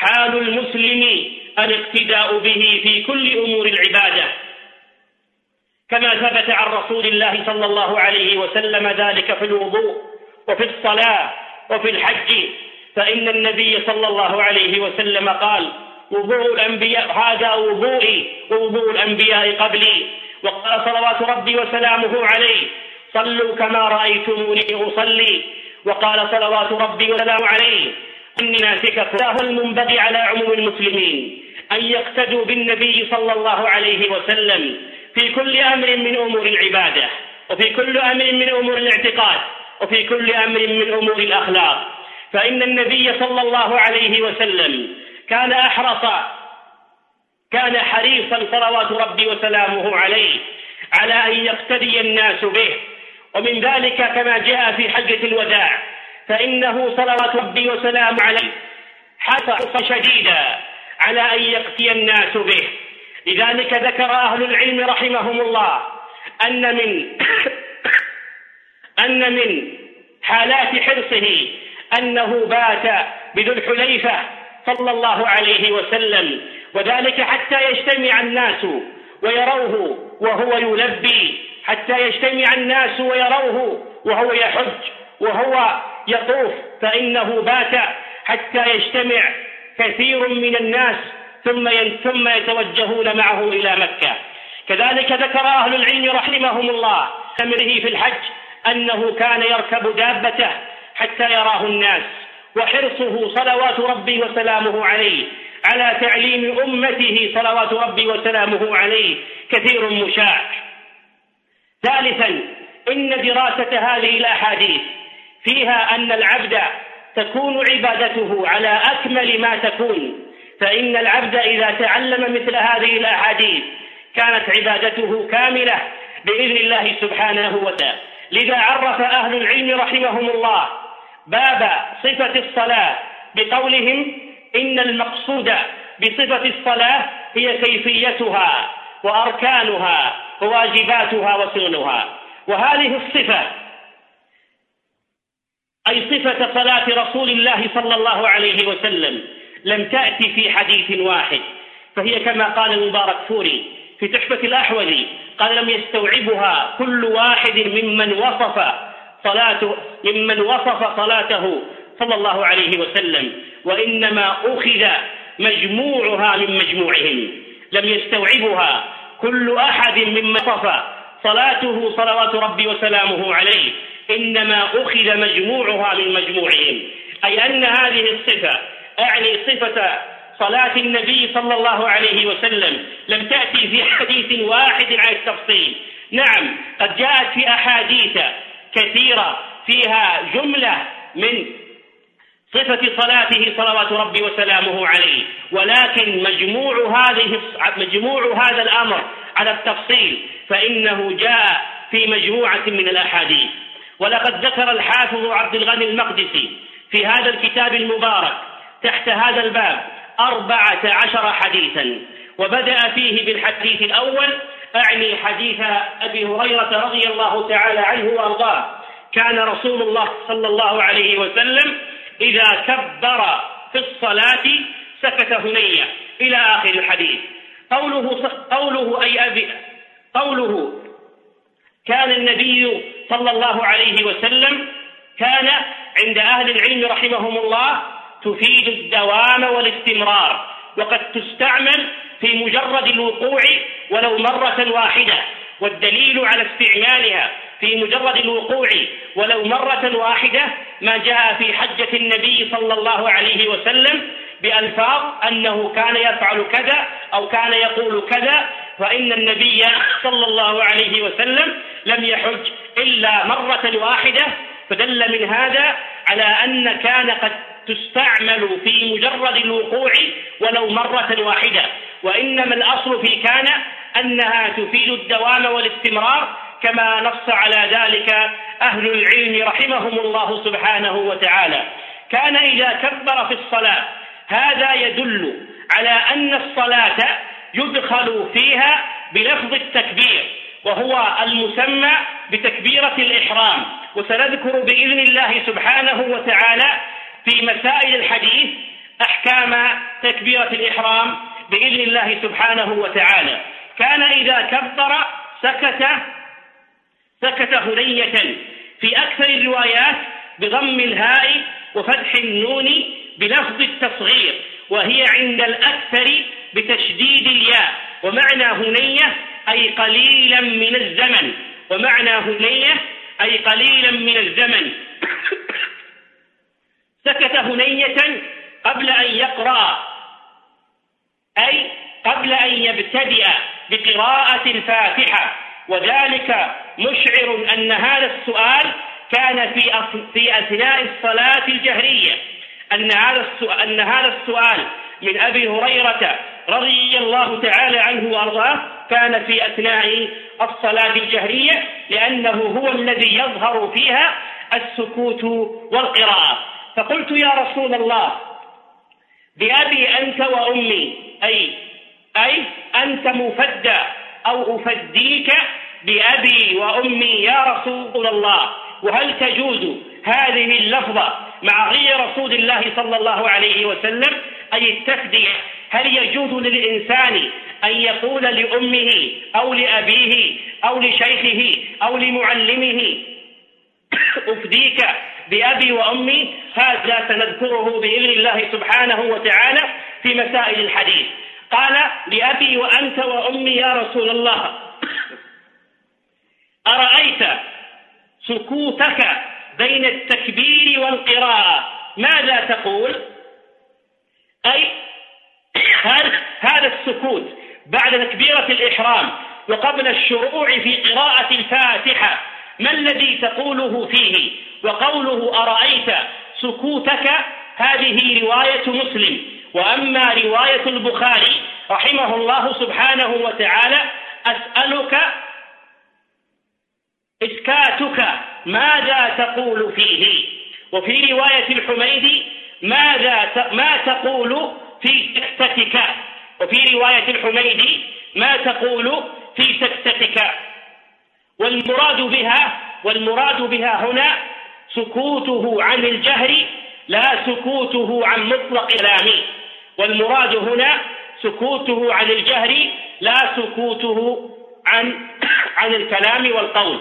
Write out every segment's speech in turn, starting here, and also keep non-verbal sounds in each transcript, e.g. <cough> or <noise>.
حال المسلم الاقتداء به في كل أمور العبادة. كما ثبت عن رسول الله صلى الله عليه وسلم ذلك في الوضوء وفي الصلاة وفي الحج. فإن النبي صلى الله عليه وسلم قال وضوء الأنبياء هذا وضوئي ووضوء الأنبياء قبلي. وقال صلوات ربي وسلامه عليه صلوا كما رأيتموني أصلي. وقال صلوات ربي وسلامه عليه إني ناسككم هو المنبغي على عموم المسلمين أن يقتدوا بالنبي صلى الله عليه وسلم في كل أمر من أمور العبادة وفي كل أمر من أمور الاعتقاد وفي كل أمر من أمور الأخلاق. فإن النبي صلى الله عليه وسلم كان أحرص كان حريصا صلوات ربي وسلامه عليه على أن يقتدي الناس به. ومن ذلك كما جاء في حجة الوداع. فإنه صلوات ربي وسلامه عليه حرص شديدا على أن يقتدي الناس به. لذلك ذكر أهل العلم رحمهم الله أن من <coughs> أن من حالات حرصه أنه بات بذو الحليفة صلى الله عليه وسلم وذلك حتى يجتمع الناس ويروه وهو يلبي حتى يجتمع الناس ويروه وهو يحج. وهو يطوف فإنه بات حتى يجتمع كثير من الناس ثم ثم يتوجهون معه إلى مكة. كذلك ذكر أهل العلم رحمهم الله أمره في الحج أنه كان يركب دابته حتى يراه الناس وحرصه صلوات ربي وسلامه عليه على تعليم أمته صلوات ربي وسلامه عليه كثير مشاع. ثالثا إن دراسة هذه الأحاديث فيها أن العبد تكون عبادته على أكمل ما تكون. فإن العبد إذا تعلم مثل هذه الأحاديث كانت عبادته كاملة بإذن الله سبحانه وتعالى. لذا عرف أهل العلم رحمهم الله باب صفة الصلاة بقولهم إن المقصود بصفة الصلاة هي كيفيتها وأركانها وواجباتها وسننها. وهذه الصفة أي صفة صلاة رسول الله صلى الله عليه وسلم لم تأتي في حديث واحد. فهي كما قال المبارك فوري في تحفة الأحوذي قال لم يستوعبها كل واحد ممن وصف صلاته ممن وصف صلاته صلى الله عليه وسلم وإنما أخذ مجموعها من مجموعهم. لم يستوعبها كل أحد ممن وصف صلاته صلوات ربي وسلامه عليه إنما أخذ مجموعها من مجموعهم. أي أن هذه الصفة أعني صفة صلاة النبي صلى الله عليه وسلم لم تأتي في حديث واحد على التفصيل. نعم قد جاءت في أحاديث كثيرة فيها جملة من صفة صلاته صلوات ربي وسلامه عليه. ولكن مجموع هذه مجموع هذا الأمر على التفصيل فإنه جاء في مجموعة من الأحاديث. ولقد ذكر الحافظ عبد الغني المقدسي في هذا الكتاب المبارك تحت هذا الباب أربعة عشر حديثا وبدأ فيه بالحديث الأول أعني حديث أبي هريرة رضي الله تعالى عنه وأرضاه. كان رسول الله صلى الله عليه وسلم إذا كبر في الصلاة سكت هنية إلى آخر الحديث. قوله قوله أي أبي قوله كان النبي صلى الله عليه وسلم كان عند أهل العلم رحمهم الله تفيد الدوام والاستمرار وقد تستعمل في مجرد الوقوع ولو مرة واحدة والدليل على استعمالها في مجرد الوقوع ولو مرة واحدة ما جاء في حجة النبي صلى الله عليه وسلم بألفاظ أنه كان يفعل كذا أو كان يقول كذا فإن النبي صلى الله عليه وسلم لم يحج إلا مرة واحدة فدل من هذا على أن كان قد تستعمل في مجرد الوقوع ولو مرة واحدة. وإنما الأصل في كان أنها تفيد الدوام والاستمرار كما نص على ذلك أهل العلم رحمهم الله سبحانه وتعالى. كان إذا كبر في الصلاة هذا يدل على أن الصلاة يدخل فيها بلفظ التكبير. وهو المسمى بتكبيرة الإحرام وسنذكر بإذن الله سبحانه وتعالى في مسائل الحديث أحكام تكبيرة الإحرام بإذن الله سبحانه وتعالى. كان إذا كبر سكت سكت هنية في أكثر الروايات بضم الهاء وفتح النون بلفظ التصغير وهي عند الأكثر بتشديد الياء ومعنى هنية أي قليلا من الزمن. ومعنى هنية أي قليلا من الزمن. <coughs> سكت هنية قبل أن يقرأ. أي قبل أن يبتدئ بقراءة الفاتحة وذلك مشعر أن هذا السؤال كان في في أثناء الصلاة الجهرية. أن هذا أن هذا السؤال من أبي هريرة رضي الله تعالى عنه وأرضاه كان في أثناء الصلاة الجهرية لأنه هو الذي يظهر فيها السكوت والقراءة فقلت يا رسول الله بأبي أنت وأمي أي أي أنت مفدى أو أفديك بأبي وأمي يا رسول الله وهل تجوز هذه اللفظة مع غير رسول الله صلى الله عليه وسلم أي التفدية هل يجوز للإنسان أن يقول لأمه أو لأبيه أو لشيخه أو لمعلمه أفديك بأبي وأمي؟ هذا سنذكره بإذن الله سبحانه وتعالى في مسائل الحديث. قال لأبي وأنت وأمي يا رسول الله. أرأيت سكوتك بين التكبير والقراءة؟ ماذا تقول؟ أي هذا السكوت بعد تكبيرة الإحرام وقبل الشروع في قراءة الفاتحة. ما الذي تقوله فيه؟ وقوله أرأيت سكوتك؟ هذه رواية مسلم. وأما رواية البخاري رحمه الله سبحانه وتعالى أسألك إسكاتك ماذا تقول فيه؟ وفي رواية الحميدي ماذا ما تقول في سكتتك وفي رواية الحميدي ما تقول في سكتتك والمراد بها والمراد بها هنا سكوته عن الجهر لا سكوته عن مطلق كلامه والمراد هنا سكوته عن الجهر لا سكوته عن <coughs> عن الكلام والقول.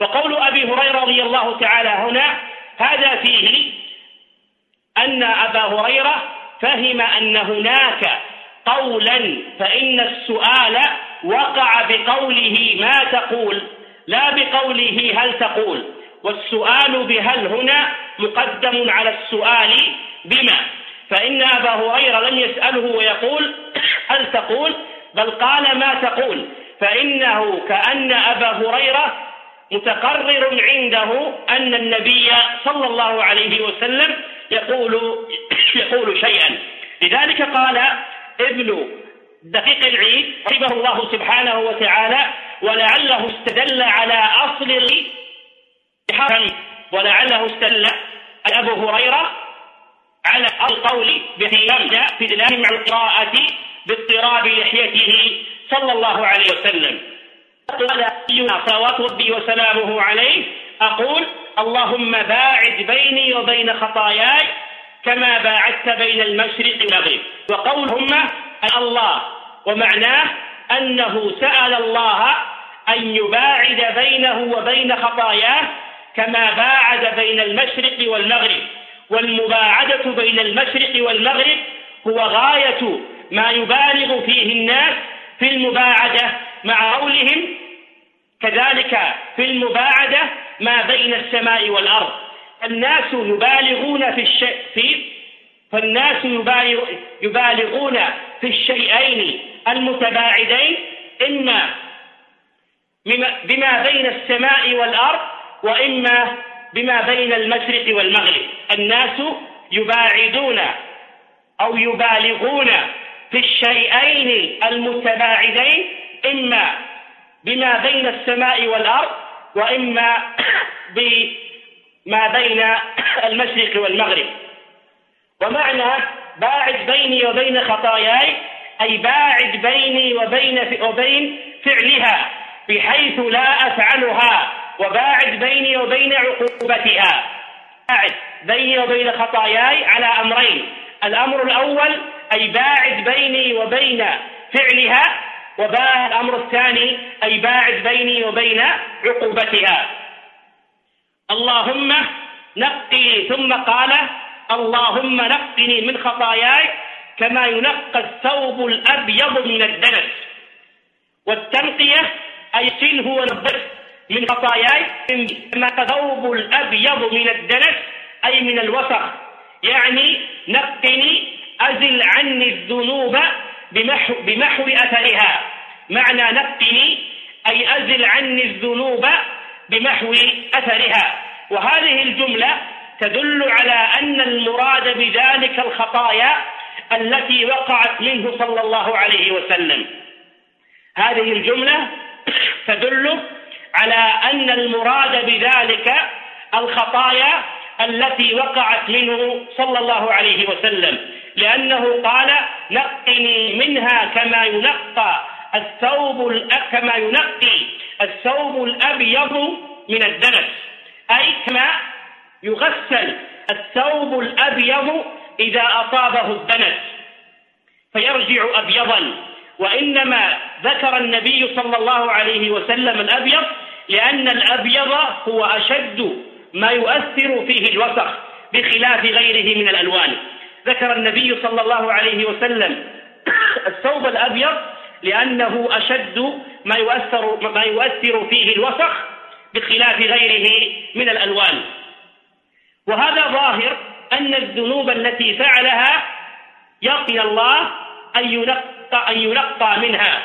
وقول أبي هريرة رضي الله تعالى هنا هذا فيه أن أبا هريرة فهم أن هناك قولا فإن السؤال وقع بقوله ما تقول لا بقوله هل تقول. والسؤال بهل هنا مقدم على السؤال بما. فإن أبا هريرة لم يسأله ويقول <clears throat> هل تقول بل قال ما تقول. فإنه كأن أبا هريرة متقرر عنده أن النبي صلى الله عليه وسلم يقول <clears throat> يقول شيئا. لذلك قال ابن دقيق العيد رحمه الله سبحانه وتعالى ولعله استدل على أصل ولعله استدل أبو هريرة على القول بخلاف في دلال مع القراءة باضطراب لحيته صلى الله عليه وسلم. قال صلوات ربي وسلامه عليه. أقول اللهم باعد بيني وبين خطاياي كما باعدت بين المشرق والمغرب. وقولهما الله ومعناه أنه سأل الله أن يباعد بينه وبين خطاياه كما باعد بين المشرق والمغرب. والمباعدة بين المشرق والمغرب هو غاية ما يبالغ فيه الناس في المباعدة مع قولهم كذلك في المباعدة ما بين السماء والأرض. الناس يبالغون في الشيء في فالناس يبالغ يبالغون في الشيئين المتباعدين إما بما بين السماء والأرض وإما بما بين المشرق والمغرب. الناس يباعدون أو يبالغون في الشيئين المتباعدين إما بما بين السماء والأرض وإما <clears throat> بما بين <clears throat> المشرق والمغرب. ومعنى باعد بيني وبين خطاياي أي باعد بيني وبين وبين فعلها بحيث لا أفعلها وباعد بيني وبين عقوبتها. باعد بيني وبين خطاياي على أمرين. الأمر الأول أي باعد بيني وبين فعلها وباء الأمر الثاني أي باعد بيني وبين عقوبتها. اللهم نقني ثم قال اللهم نقني من خطاياي كما ينقى الثوب الأبيض من الدنس. والتنقية أي سله ونظف من خطاياي كما الثوب الأبيض من الدنس أي من الوسخ. يعني نقني أزل عني الذنوب بمحو, بمحو أثرها. معنى نقني أي أزل عني الذنوب بمحو أثرها. وهذه الجملة تدل على أن المراد بذلك الخطايا التي وقعت منه صلى الله عليه وسلم. هذه الجملة تدل على أن المراد بذلك الخطايا التي وقعت منه صلى الله عليه وسلم. لأنه قال نقني منها كما ينقى الثوب كما ينقي الثوب الأبيض من الدنس أي كما يغسل الثوب الأبيض إذا أصابه الدنس فيرجع أبيضا. وإنما ذكر النبي صلى الله عليه وسلم الأبيض لأن الأبيض هو أشد ما يؤثر فيه الوسخ بخلاف غيره من الألوان. ذكر النبي صلى الله عليه وسلم الثوب الأبيض لأنه أشد ما يؤثر ما يؤثر فيه الوسخ بخلاف غيره من الألوان. وهذا ظاهر أن الذنوب التي فعلها يقي الله أن ينقى, أن ينقى منها.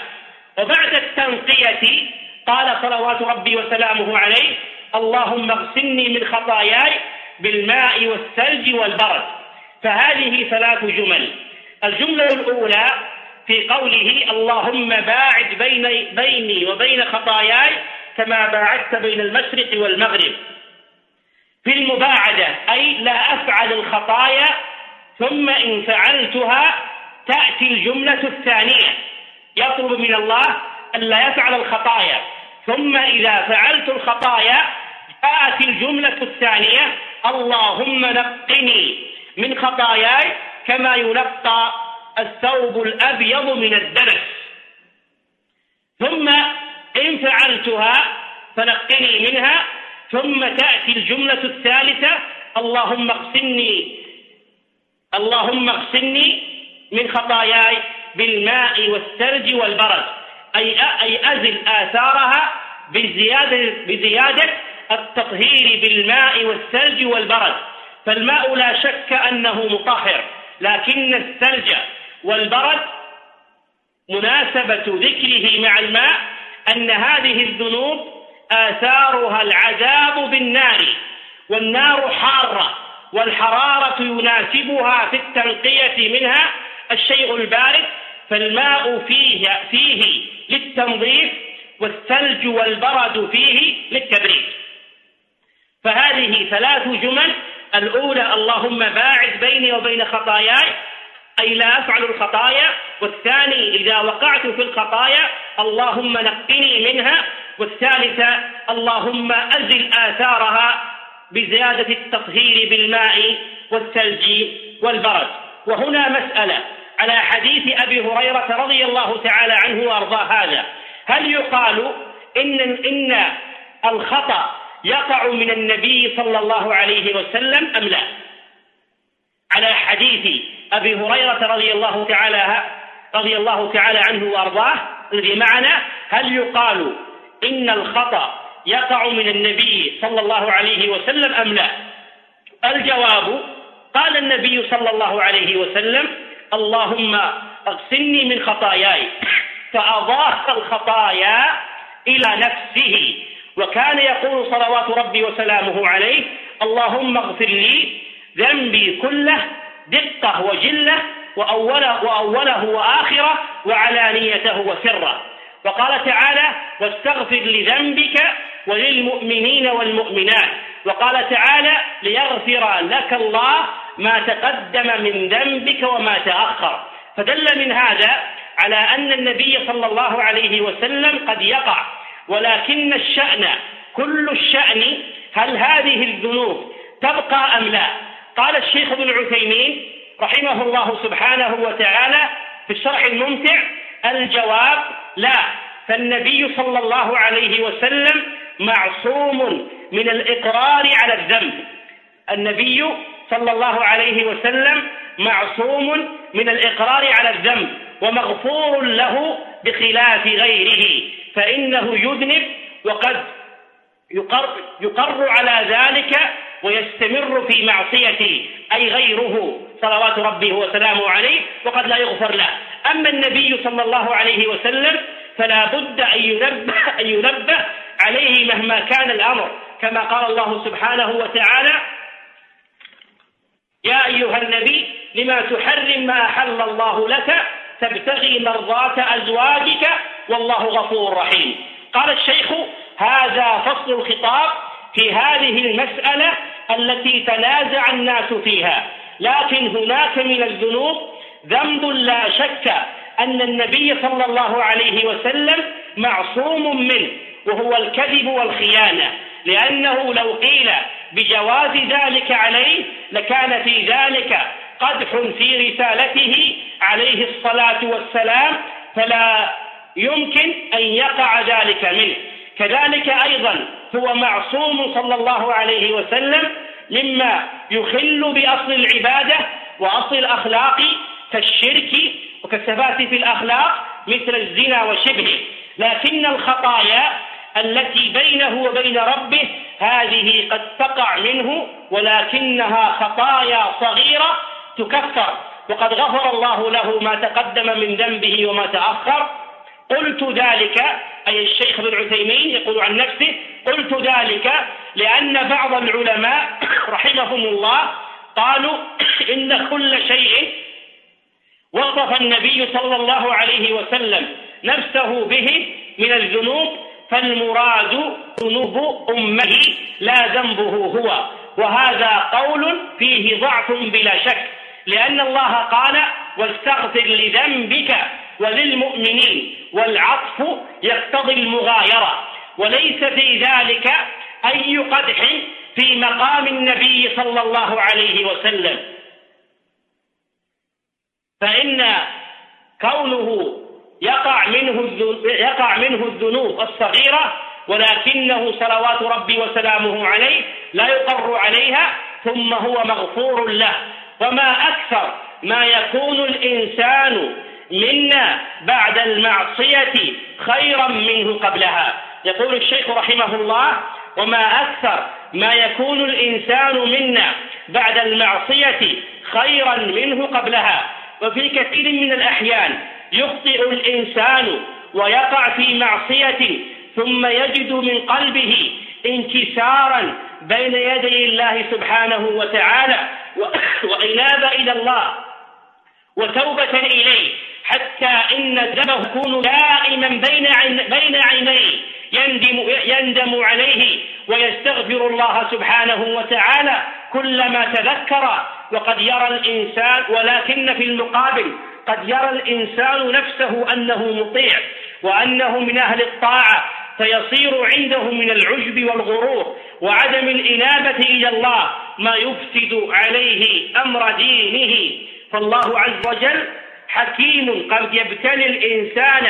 وبعد التنقية قال صلوات ربي وسلامه عليه اللهم اغسلني من خطاياي بالماء والثلج والبرد. فهذه ثلاث جمل. الجملة الأولى في قوله اللهم باعد بيني, بيني وبين خطاياي كما باعدت بين المشرق والمغرب. في المباعدة أي لا أفعل الخطايا ثم إن فعلتها تأتي الجملة الثانية. يطلب من الله ألا يفعل الخطايا. ثم إذا فعلت الخطايا جاءت الجملة الثانية اللهم نقني. من خطاياي كما ينقى الثوب الأبيض من الدنس. ثم إن فعلتها فنقني منها ثم تأتي الجملة الثالثة اللهم اغسلني اللهم اغسلني من خطاياي بالماء والثلج والبرد. أي أي أزل آثارها بزيادة بزيادة التطهير بالماء والثلج والبرد. فالماء لا شك أنه مطهر لكن الثلج والبرد مناسبة ذكره مع الماء أن هذه الذنوب آثارها العذاب بالنار والنار حارة والحرارة يناسبها في التنقية منها الشيء البارد فالماء فيه فيه للتنظيف والثلج والبرد فيه للتبريد. فهذه ثلاث جمل الأولى اللهم باعد بيني وبين خطاياي أي لا أفعل الخطايا. والثاني إذا وقعت في الخطايا اللهم نقني منها. والثالثة اللهم أزل آثارها بزيادة التطهير بالماء والثلج والبرد. وهنا مسألة على حديث أبي هريرة رضي الله تعالى عنه وأرضاه هذا. هل يقال إن إن الخطأ يقع من النبي صلى الله عليه وسلم أم لا؟ على حديث أبي هريرة رضي الله تعالى رضي الله تعالى عنه وأرضاه الذي معنا هل يقال إن الخطأ يقع من النبي صلى الله عليه وسلم أم لا الجواب قال النبي صلى الله عليه وسلم اللهم اغسلني من خطاياي فأضاف الخطايا إلى نفسه وكان يقول صلوات ربي وسلامه عليه اللهم اغفر لي ذنبي كله دقة وجلة وأوله, وأوله وآخره وعلانيته وسره. وقال تعالى واستغفر لذنبك وللمؤمنين والمؤمنات. وقال تعالى ليغفر لك الله ما تقدم من ذنبك وما تأخر. فدل من هذا على أن النبي صلى الله عليه وسلم قد يقع ولكن الشأن كل الشأن هل هذه الذنوب تبقى أم لا؟ قال الشيخ ابن عثيمين رحمه الله سبحانه وتعالى في الشرح الممتع الجواب لا فالنبي صلى الله عليه وسلم معصوم من الإقرار على الذنب. النبي صلى الله عليه وسلم معصوم من الإقرار على الذنب ومغفور له بخلاف غيره. فإنه يذنب وقد يقر, يقر على ذلك ويستمر في معصيته أي غيره صلوات ربه وسلامه عليه وقد لا يغفر له. أما النبي صلى الله عليه وسلم فلا بد أن ينبه, أن ينبه عليه مهما كان الأمر. كما قال الله سبحانه وتعالى يا أيها النبي لما تحرم ما أحل الله لك تبتغي مرضات أزواجك والله غفور رحيم. قال الشيخ هذا فصل الخطاب في هذه المسألة التي تنازع الناس فيها. لكن هناك من الذنوب ذنب لا شك أن النبي صلى الله عليه وسلم معصوم منه وهو الكذب والخيانة. لأنه لو قيل بجواز ذلك عليه لكان في ذلك قدح في رسالته عليه الصلاة والسلام فلا يمكن أن يقع ذلك منه. كذلك أيضا هو معصوم صلى الله عليه وسلم مما يخل بأصل العبادة وأصل الأخلاق كالشرك وكالثبات في الأخلاق مثل الزنا وشبهه. لكن الخطايا التي بينه وبين ربه هذه قد تقع منه ولكنها خطايا صغيرة تكفر. وقد غفر الله له ما تقدم من ذنبه وما تأخر. قلت ذلك أي الشيخ ابن عثيمين يقول عن نفسه قلت ذلك لأن بعض العلماء <coughs> رحمهم الله قالوا <coughs> إن كل شيء وصف النبي صلى الله عليه وسلم نفسه به من الذنوب فالمراد ذنوب أمه لا ذنبه هو وهذا قول فيه ضعف بلا شك لأن الله قال واستغفر لذنبك وللمؤمنين والعطف يقتضي المغايرة. وليس في ذلك أي قدح في مقام النبي صلى الله عليه وسلم. فإن كونه يقع منه يقع منه الذنوب الصغيرة ولكنه صلوات ربي وسلامه عليه لا يقر عليها ثم هو مغفور له. وما أكثر ما يكون الإنسان منا بعد المعصية خيرا منه قبلها. يقول الشيخ رحمه الله وما أكثر ما يكون الإنسان منا بعد المعصية خيرا منه قبلها. وفي كثير من الأحيان يخطئ الإنسان ويقع في معصية ثم يجد من قلبه انكسارا بين يدي الله سبحانه وتعالى وإنابة إلى الله وتوبة إليه. حتى إن دمه يكون دائما بين بين عينيه يندم يندم عليه ويستغفر الله سبحانه وتعالى كلما تذكر. وقد يرى الإنسان ولكن في المقابل قد يرى الإنسان نفسه أنه مطيع وأنه من أهل الطاعة فيصير عنده من العجب والغرور وعدم الإنابة إلى الله ما يفسد عليه أمر دينه. فالله عز وجل حكيم قد يبتلي الإنسان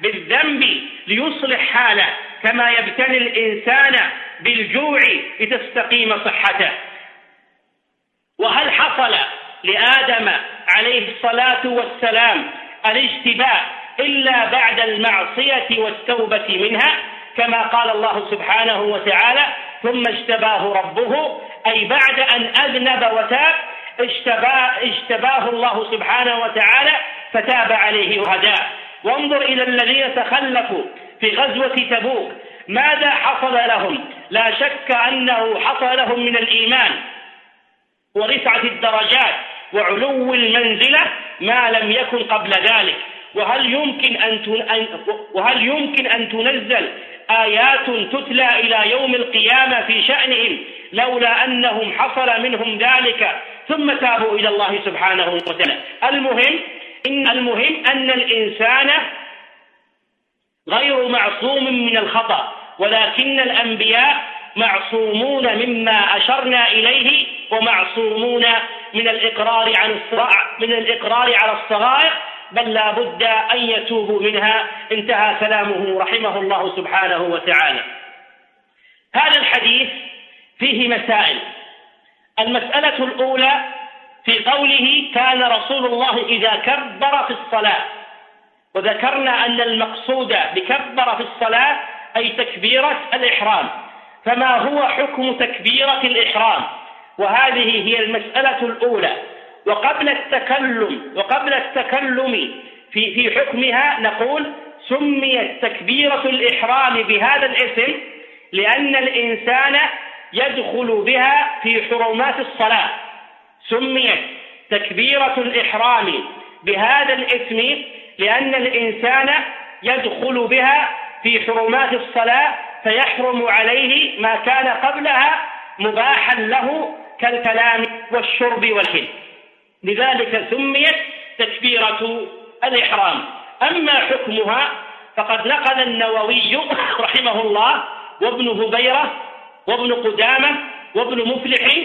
بالذنب ليصلح حاله كما يبتلي الإنسان بالجوع لتستقيم صحته. وهل حصل لآدم عليه الصلاة والسلام الاجتباء إلا بعد المعصية والتوبة منها؟ كما قال الله سبحانه وتعالى ثم اجتباه ربه أي بعد أن أذنب وتاب اجتباه, اجتباه الله سبحانه وتعالى فتاب عليه وهداه وانظر إلى الذين تخلفوا في غزوة تبوك. ماذا حصل لهم؟ لا شك أنه حصل لهم من الإيمان. ورفعة الدرجات. وعلو المنزلة ما لم يكن قبل ذلك. وهل يمكن أن وهل يمكن أن تنزل آيات تتلى إلى يوم القيامة في شأنهم لولا أنهم حصل منهم ذلك ثم تابوا إلى الله سبحانه وتعالى. المهم إن المهم أن الإنسان غير معصوم من الخطأ ولكن الأنبياء معصومون مما أشرنا إليه ومعصومون من الإقرار عن من الإقرار على الصغائر بل لا بد أن يتوبوا منها. انتهى كلامه رحمه الله سبحانه وتعالى. هذا الحديث فيه مسائل. المسألة الأولى في قوله كان رسول الله إذا كبر في الصلاة. وذكرنا أن المقصود بكبر في الصلاة أي تكبيرة الإحرام. فما هو حكم تكبيرة الإحرام؟ وهذه هي المسألة الأولى. وقبل التكلم وقبل التكلم في في حكمها نقول سميت تكبيرة الإحرام بهذا الاسم لأن الإنسان يدخل بها في حرمات الصلاة. سميت تكبيرة الإحرام بهذا الاسم لأن الإنسان يدخل بها في حرمات الصلاة فيحرم عليه ما كان قبلها مباحا له كالكلام والشرب والحل لذلك سميت تكبيرة الإحرام. أما حكمها فقد نقل النووي <coughs> رحمه الله وابن هبيرة وابن قدامة وابن مفلح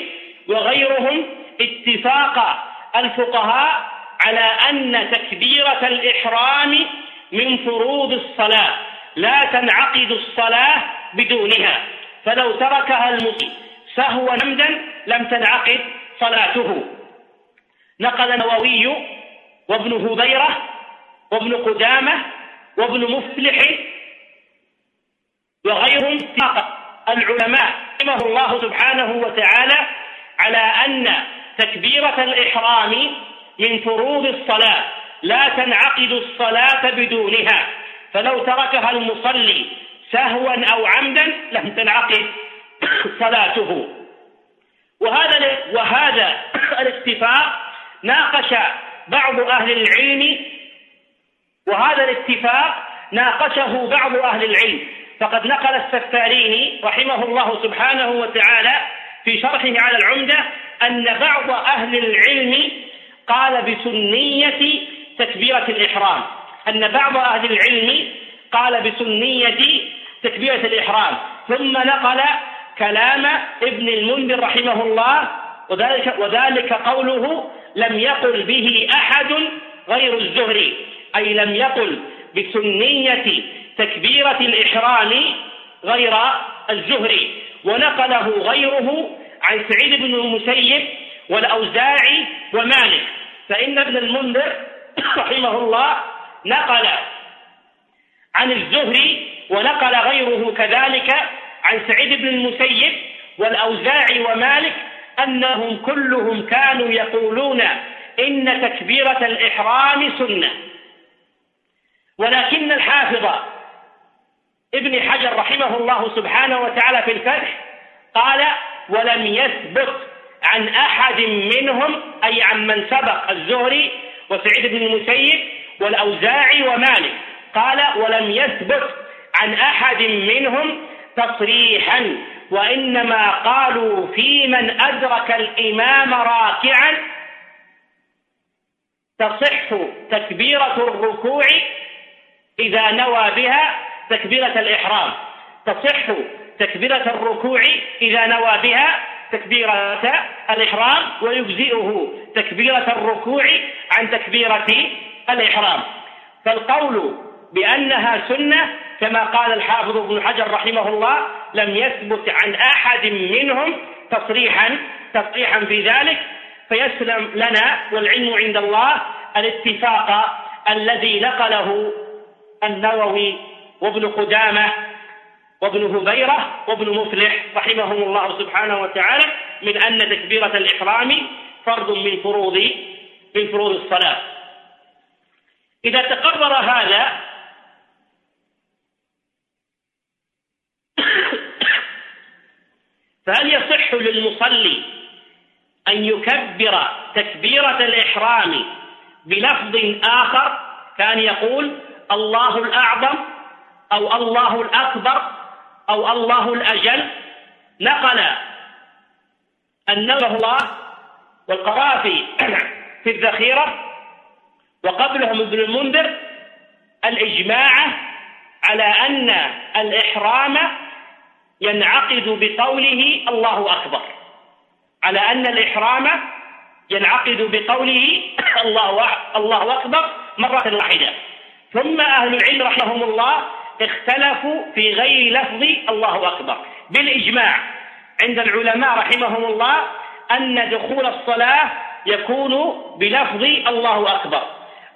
وغيرهم اتفاق الفقهاء على أن تكبيرة الإحرام من فروض الصلاة لا تنعقد الصلاة بدونها. فلو تركها المصلي سهوا عمدا لم تنعقد صلاته. نقل النووي وابن هبيرة وابن قدامة وابن مفلح وغيرهم العلماء رحمه الله سبحانه وتعالى على أن تكبيرة الإحرام من فروض الصلاة لا تنعقد الصلاة بدونها فلو تركها المصلي سهوا أو عمدا لم تنعقد صلاته. وهذا وهذا <coughs> الاتفاق ناقش بعض أهل العلم وهذا الاتفاق ناقشه بعض أهل العلم. فقد نقل السفاريني رحمه الله سبحانه وتعالى في شرحه على العمدة أن بعض أهل العلم قال بسنية تكبيرة الإحرام. أن بعض أهل العلم قال بسنية تكبيرة الإحرام. ثم نقل كلام ابن المنذر رحمه الله وذلك وذلك قوله لم يقل به أحد غير الزهري. أي لم يقل بسنية تكبيرة الإحرام غير الزهري. ونقله غيره عن سعيد بن المسيب والأوزاعي ومالك. فإن ابن المنذر <coughs> رحمه الله نقل عن الزهري ونقل غيره كذلك عن سعيد بن المسيب والأوزاعي ومالك أنهم كلهم كانوا يقولون إن تكبيرة الإحرام سنة. ولكن الحافظ ابن حجر رحمه الله سبحانه وتعالى في الفتح قال ولم يثبت عن أحد منهم أي عن من سبق الزهري وسعيد بن المسيب والأوزاعي ومالك قال ولم يثبت عن أحد منهم تصريحا وإنما قالوا في من أدرك الإمام راكعا. تصح تكبيرة الركوع إذا نوى بها تكبيرة الإحرام. تصح تكبيرة الركوع إذا نوى بها تكبيرة الإحرام ويجزئه تكبيرة الركوع عن تكبيرة الإحرام. فالقول بأنها سنة كما قال الحافظ ابن حجر رحمه الله لم يثبت عن أحد منهم تصريحا تصريحا في ذلك. فيسلم لنا والعلم عند الله الاتفاق الذي نقله النووي وابن قدامة وابن هبيرة وابن مفلح رحمهم الله سبحانه وتعالى من أن تكبيرة الإحرام فرض من فروض من فروض الصلاة. إذا تقرر هذا فهل يصح للمصلي أن يكبر تكبيرة الإحرام بلفظ آخر كان يقول الله الأعظم أو الله الأكبر أو الله الأجل؟ نقل النبه الله والقرافي في الذخيرة وقبلهم ابن المنذر الإجماع على أن الإحرام ينعقد بقوله الله أكبر. على أن الإحرام ينعقد بقوله <coughs> الله الله أكبر مرة واحدة. ثم أهل العلم رحمهم الله اختلفوا في غير لفظ الله أكبر. بالإجماع عند العلماء رحمهم الله أن دخول الصلاة يكون بلفظ الله أكبر.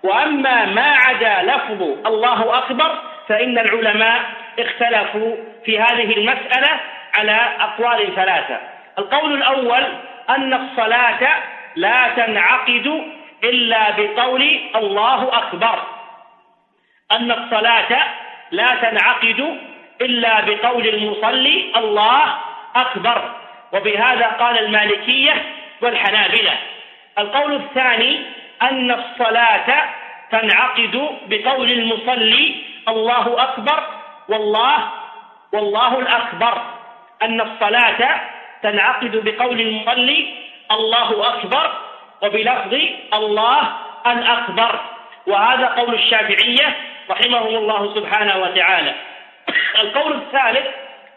وأما ما عدا لفظ الله أكبر فإن العلماء اختلفوا في هذه المسألة على أقوال ثلاثة. القول الأول أن الصلاة لا تنعقد إلا بقول الله أكبر. أن الصلاة لا تنعقد إلا بقول المصلي الله أكبر. وبهذا قال المالكية والحنابلة. القول الثاني أن الصلاة تنعقد بقول المصلي الله أكبر والله والله الأكبر. أن الصلاة تنعقد بقول المصلي الله أكبر وبلفظ الله الأكبر. وهذا قول الشافعية رحمهم الله سبحانه وتعالى. القول الثالث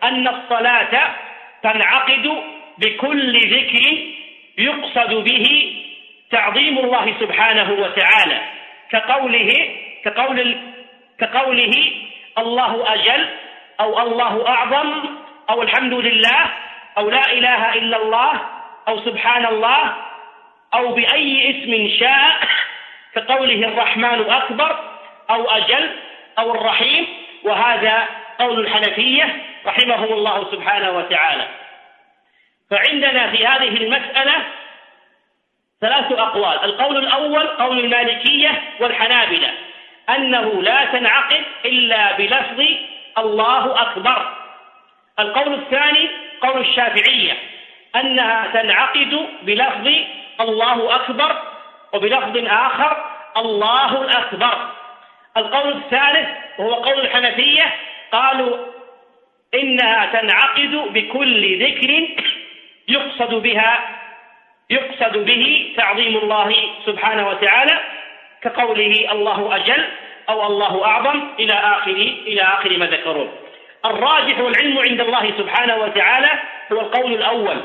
أن الصلاة تنعقد بكل ذكر يقصد به تعظيم الله سبحانه وتعالى. كقوله كقول كقوله الله أجل أو الله أعظم أو الحمد لله أو لا إله إلا الله أو سبحان الله أو بأي اسم شاء <coughs> كقوله الرحمن أكبر أو أجل أو الرحيم وهذا قول الحنفية رحمهم الله سبحانه وتعالى. فعندنا في هذه المسألة ثلاث أقوال. القول الأول قول المالكية والحنابلة. أنه لا تنعقد إلا بلفظ الله أكبر. القول الثاني قول الشافعية أنها تنعقد بلفظ الله أكبر وبلفظ آخر الله الأكبر. القول الثالث وهو قول الحنفية قالوا إنها تنعقد بكل ذكر يقصد بها يقصد به تعظيم الله سبحانه وتعالى. كقوله الله أجل أو الله أعظم إلى آخر إلى آخر ما ذكرون الراجح والعلم عند الله سبحانه وتعالى هو القول الأول.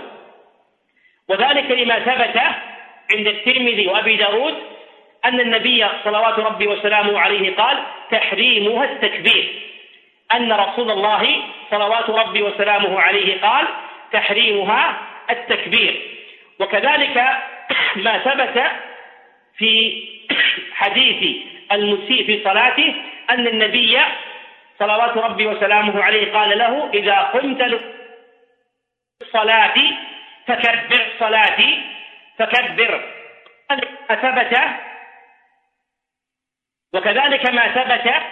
وذلك لما ثبت عند الترمذي وأبي داود أن النبي صلوات ربي وسلامه عليه قال تحريمها التكبير. أن رسول الله صلوات ربي وسلامه عليه قال تحريمها التكبير. وكذلك ما ثبت في حديث المسيء في صلاته أن النبي صلوات ربي وسلامه عليه قال له إذا قمت للصلاة فكبر صلاتي فكبر ما ثبت وكذلك ما ثبت.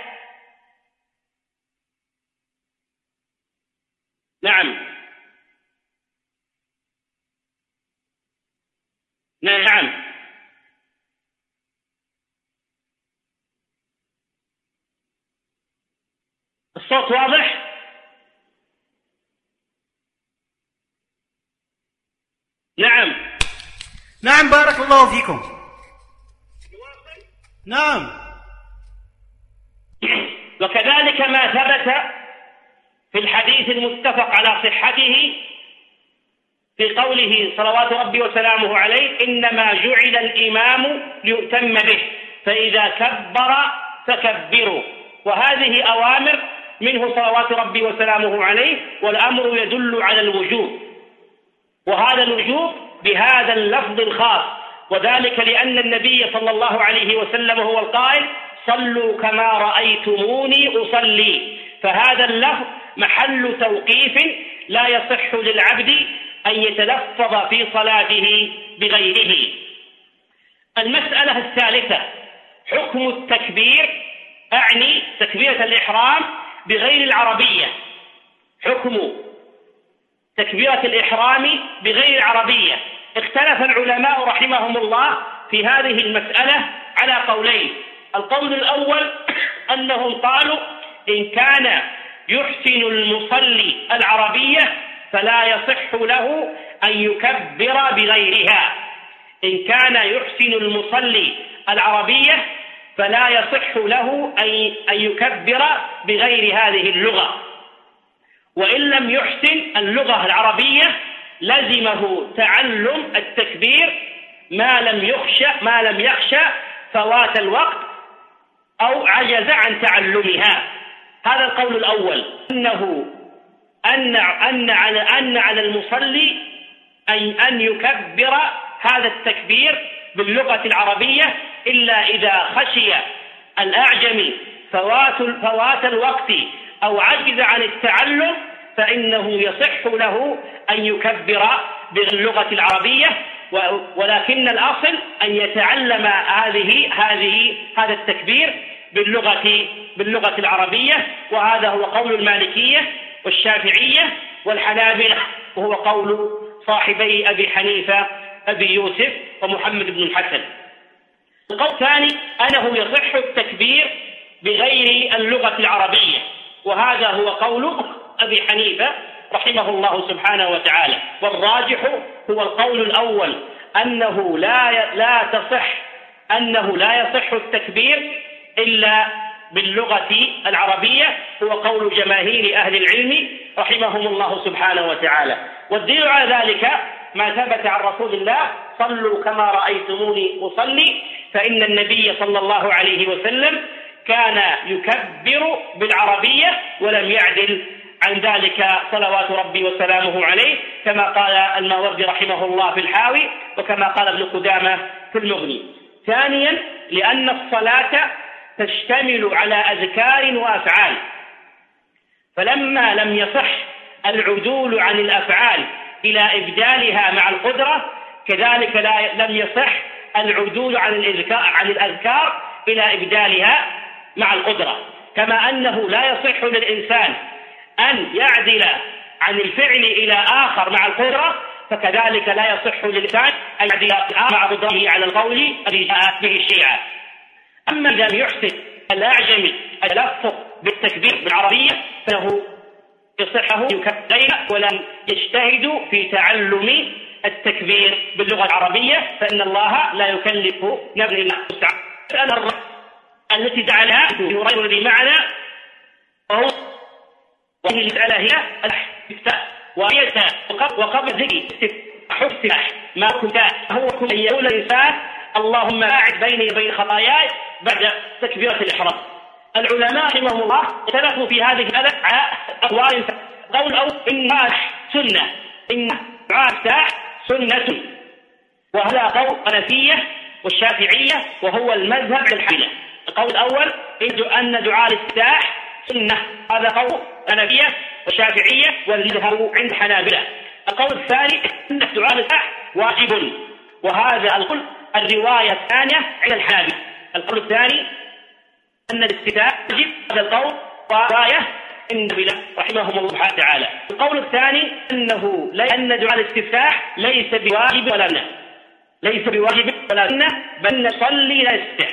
نعم. نعم. الصوت واضح؟ نعم. نعم بارك الله فيكم. نعم. وكذلك ما ثبت في الحديث المتفق على صحته في قوله صلوات ربي وسلامه عليه إنما جعل الإمام ليؤتم به فإذا كبر فكبروا. وهذه أوامر منه صلوات ربي وسلامه عليه والأمر يدل على الوجوب. وهذا الوجوب بهذا اللفظ الخاص. وذلك لأن النبي صلى الله عليه وسلم هو القائل صلوا كما رأيتموني أصلي. فهذا اللفظ محل توقيف لا يصح للعبد أن يتلفظ في صلاته بغيره. المسألة الثالثة حكم التكبير. أعني تكبيرة الإحرام بغير العربية. حكم تكبيرة الإحرام بغير العربية. اختلف العلماء رحمهم الله في هذه المسألة على قولين. القول الأول <coughs> أنهم قالوا إن كان يحسن المصلي العربية فلا يصح له أن يكبر بغيرها. إن كان يحسن المصلي العربية فلا يصح له أن يكبر بغير هذه اللغة. وإن لم يحسن اللغة العربية لزمه تعلم التكبير ما لم يخشى ما لم يخشى فوات الوقت أو عجز عن تعلمها. هذا القول الأول. أنه أن أن على أن على المصلي أن أن يكبر هذا التكبير باللغة العربية إلا إذا خشي الأعجمي فوات فوات الوقت أو عجز عن التعلم فإنه يصح له أن يكبر باللغة العربية ولكن الأصل أن يتعلم هذه هذه هذا التكبير باللغة باللغة العربية وهذا هو قول المالكية والشافعية والحنابلة وهو قول صاحبي أبي حنيفة أبي يوسف ومحمد بن الحسن. القول الثاني أنه يصح التكبير بغير اللغة العربية. وهذا هو قول أبي حنيفة رحمه الله سبحانه وتعالى. والراجح هو القول الأول أنه لا لا تصح أنه لا يصح التكبير إلا باللغة العربية. هو قول جماهير أهل العلم رحمهم الله سبحانه وتعالى. والدليل على ذلك ما ثبت عن رسول الله صلوا كما رأيتموني أصلي فإن النبي صلى الله عليه وسلم كان يكبر بالعربية ولم يعدل عن ذلك صلوات ربي وسلامه عليه كما قال الماوردي رحمه الله في الحاوي وكما قال ابن قدامة في المغني. ثانيا لأن الصلاة تشتمل على أذكار وأفعال. فلما لم يصح العدول عن الأفعال إلى إبدالها مع القدرة كذلك لا لم يصح العدول عن الإذكار عن الأذكار إلى إبدالها مع القدرة. كما أنه لا يصح للإنسان أن يعدل عن الفعل إلى آخر مع القدرة فكذلك لا يصح للإنسان أن يعدل مع قدرته على القول الذي جاء به الشيعة. أما إذا لم يحسن الأعجمي التلفظ بالتكبير بالعربية فإنه يصحه يكبرين ولم يجتهد في تعلم التكبير باللغة العربية فإن الله لا يكلف نفسا إلا وسعها التي جعلها يغير الذي معنا وهو وهي المسألة هي الاستفتاء وهي وقبل ذكر افتتاح ما كنت هو كن أن يقول الإنسان اللهم باعد بيني وبين خطاياي بعد تكبيرة الإحرام. العلماء رحمهم الله اختلفوا في هذه المسألة على أقوال قول أو إن سنة إن دعاء سنة وهذا قول الحنفية والشافعية وهو المذهب للحنفية القول الأول أن دعاء الافتتاح سنة. هذا قول الحنفية والشافعية والمذهب عند الحنابلة القول الثاني أن دعاء الافتتاح واجب. وهذا القول الرواية الثانية عند الحنابلة. القول الثاني أن الافتتاح واجب. هذا القول رواية عند رحمهم الله وتعالى. القول الثاني أنه أن دعاء الاستفتاح ليس بواجب ولا سنة. ليس بواجب ولا سنة بل نصلي لا يستح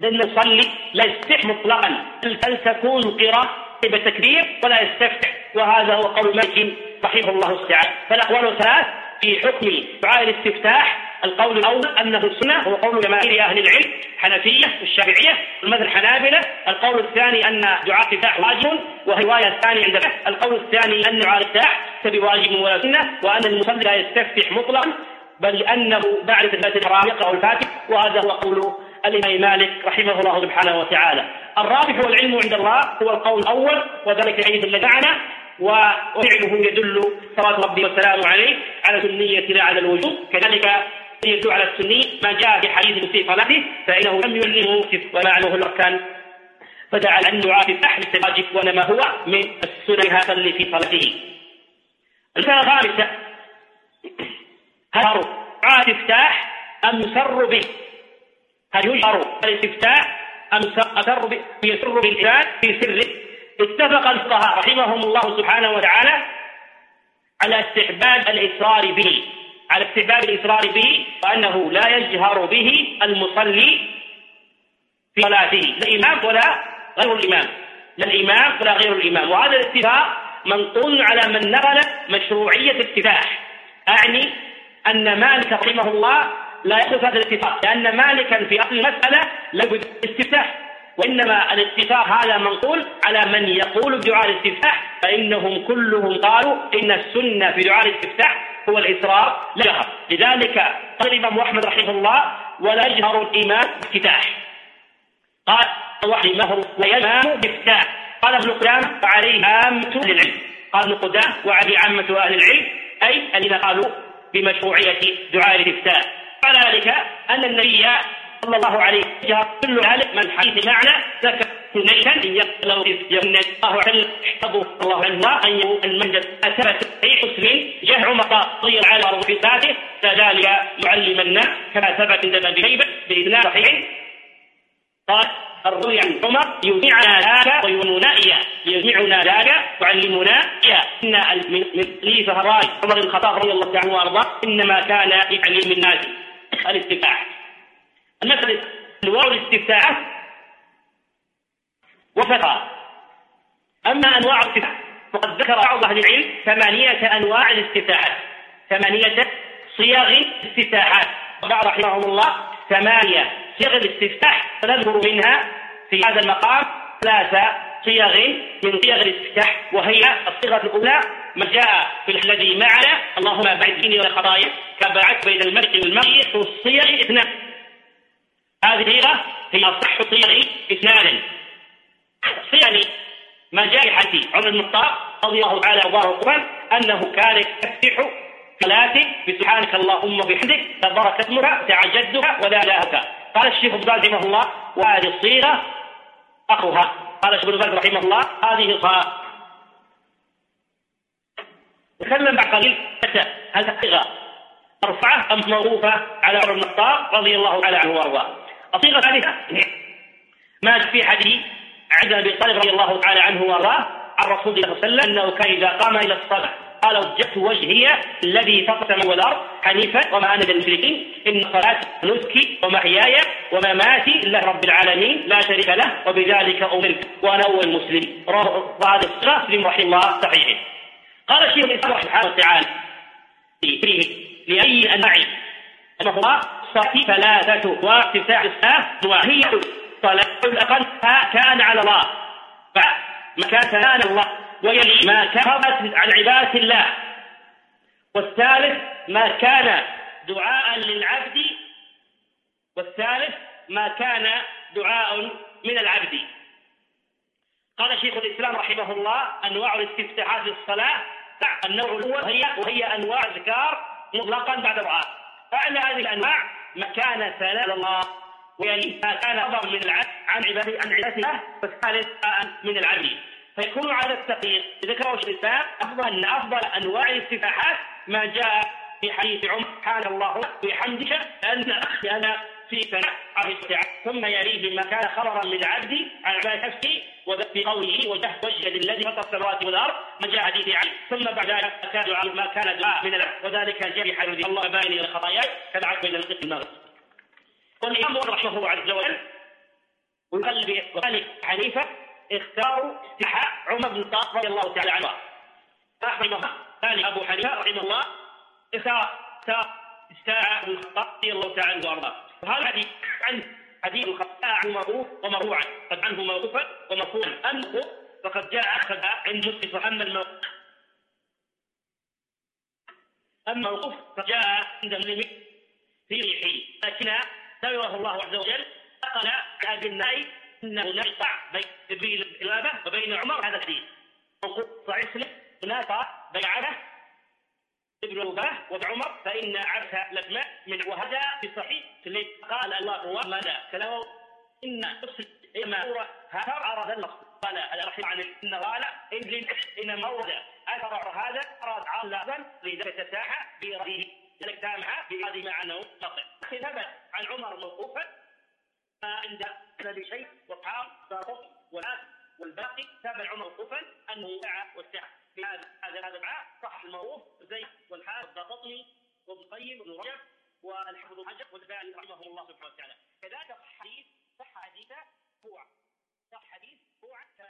بل نصلي لا يستح مطلقا. بل تكون القراءة بتكبير ولا يستفتح؟ وهذا هو قول مالك رحمه الله تعالى. فالأقوال ثلاث في حكم دعاء الاستفتاح القول الأول أنه السنة هو قول جماهير أهل العلم حنفية والشافعية والمذهب الحنابلة القول الثاني أن دعاء الاستفتاح واجب وهي الرواية الثانية عند القول الثاني أن دعاء الاستفتاح بواجب ولا سنة وأن المصلي لا يستفتح مطلقا بل أنه بعد تثبات الحرام يقرأ الفاتح وهذا هو قول الإمام مالك رحمه الله سبحانه وتعالى. الرابح والعلم عند الله هو القول الأول وذلك حديث الذي معنا. وفعله يدل صلوات ربي وسلامه عليه على سنية لا على الوجوب كذلك يدل على السني ما جاء في حديث في صلاته فإنه لم يعلمه ومعنه الأركان فدعا أن دعاء في أحد الواجب وإنما هو من السنن صلي في صلاته المسألة الخامسة هل دعاء الاستفتاح أم يسر به؟ هل يجهر الاستفتاح أم يسر به يسر بالإنسان في سره؟ اتفق الفقهاء رحمهم الله سبحانه وتعالى على استحباب الإسرار به على استحباب الإسرار به وأنه لا يجهر به المصلي في صلاته لا الإمام ولا غير الإمام لا الإمام ولا غير الإمام. وهذا الاتفاق منقول على من نقل مشروعية الافتتاح أعني أن مالك رحمه الله لا يأخذ هذا الاتفاق لأن مالكا في أصل المسألة لم الاستفتاح وإنما الاتفاق هذا منقول على من يقول بدعاء الاستفتاح فإنهم كلهم قالوا إن السنة في دعاء الاستفتاح هو الإسرار لا لذلك قال الإمام أحمد رحمه الله ولا يجهر الإمام بافتتاح. قال رحمه ويجهر بافتتاح. قال ابن قدام وعليه عامة أهل العلم. قال ابن قدام وعليه عامة أهل العلم. أي الذين قالوا بمشروعية دعاء الافتتاح. على ذلك أن النبي صلى الله عليه وسلم كل ذلك من حديث معنى ذكر يقتلوا اذ يمن الله عليه احتضوا الله عنه أن يكون المنجد اثبت في مسلم جه عمر طير على ارض في ذاته كذلك يعلم الناس كما ثبت عند ابي شيبة بإسناد صحيح. قال الروي عن عمر يجمعنا ذاك ويعلمنا إياه. يجمعنا ذاك ويعلمنا إياه. إن من لي فهراي عمر الخطاب رضي الله عنه وأرضاه. إنما كان لتعليم الناس الاستفتاح المسألة أنواع الاستفتاحات وفترة أما أنواع الاستفتاح فقد ذكر بعض أهل العلم ثمانية أنواع الاستفتاحات ثمانية صيغ الاستفتاحات وقال رحمه الله ثمانية صيغ الاستفتاح سنذكر منها في هذا المقام ثلاثة صيغ من صيغ الاستفتاح وهي الصيغة الأولى ما جاء في الذي معنا اللهم بعد بيني والخطايا كبعت بين الملك والميت والصيغ إثنان. هذه صيغة هي أصح صيغ إسنادا صيغ ما جاء في حديث. عمر بن الخطاب رضي الله تعالى عنه أنه كان يفتح صلاته بسبحانك اللهم وبحمدك تبارك اسمك تعجدك ولا إلهك قال الشيخ ابن رحمه الله وهذه الصيغة أخوها قال الشيخ ابن رحمه الله هذه صيغة تكلم بعد قليل. هل صيغة مرفوعة أم موقوفة على عمر بن الخطاب رضي الله تعالى عنه وأرضاه؟ الصيغة الثالثة ما في حديث عند أبي طالب رضي الله تعالى عنه وأرضاه عن رسول الله صلى الله عليه وسلم أنه كان إذا قام إلى الصلاة قال وجهت وجهي الذي فطر السماء والارض حنيفا وما أنا من المشركين إن صلاتي نسكي ومحياي ومماتي لله رب العالمين لا شريك له وبذلك أمرت وأنا أول مسلم رواه الصيغه مسلم رحمه الله صحيح. قال الشيخ الإسلام سبحانه وتعالى لأي أنواع؟ رحمه الله الصلاة ثلاثة وافتتاح الصلاة وهي الأقل كان على الله. ما كان الله. ويلي ما كان عن عبادة الله. والثالث ما كان دعاء للعبد. والثالث ما كان دعاء من العبد. قال شيخ الإسلام رحمه الله أنواع الاستفتاحات للصلاة. النوع الأول هي وهي أنواع الذكار مطلقا بعد دعاء فعلى هذه الأنواع مكان ثناء الله ويلي ما كان من العبد. عن عباده عن عبادته والثالث من العبد. فيكون على التقدير ذكره شيخ الإسلام أفضل أفضل أنواع الاستفتاحات ما جاء في حديث عمر سبحان الله بحمدك ان أنا في ثناء ثم يليه ما كان خبرا من العبد عن عباده نفسه وفي قوله وجه وجه للذي فطر السماوات والأرض. ما جاء حديث علي ثم بعد ذلك كان ما كان دعاء من العبد. وذلك جاء في حديث الله باني الخطاياي كما بين القسم المغرب. والإمام رحمه الله عز وجل ويقلب وذلك حنيفة اختاروا استحاء عمر بن الخطاب رضي الله تعالى عنه. رحمه الله ثاني أبو حنيفة رحمه الله اختار استاء بن الخطاب رضي الله تعالى عنه وأرضاه. وهذا الحديث عن حديث الخطاب عنه موقوف ومرفوعا قد عنه موقوفا ومرفوعا اما فقد جاء أخذ عند مسلم اما الموقوف أما الموقوف فجاء عند مسلم في ريحه لكن سيره الله عز وجل. نقل عن النائي انه لا يقع بين الامامه وبين عمر هذا الحديث. موقوف صحيح مسلم هناك بيعه ابن الله وعمر فإن عبث لثمان من وهذا في صحيح قال الله هو ماذا كلامه إن اما هذا عرض النص قال رحمه عن إن قال إن انما ورد اثر هذا أراد عرضا لذلك تساحى برايه ذلك سامح بهذه مع انه نقل ثبت عن عمر موقوفا عند أبي شيء وطعام وناس والباقي تابع عمر موقوفا أنه دعا واستعان. بهذا هذا هذا الدعاء صح الموقوف زيد والحارث والدارقطني وابن القيم وابن رجب والحافظ بن حجر والباني رحمهم الله سبحانه وتعالى. كذلك صح حديث صح حديث هو صح حديث هو عند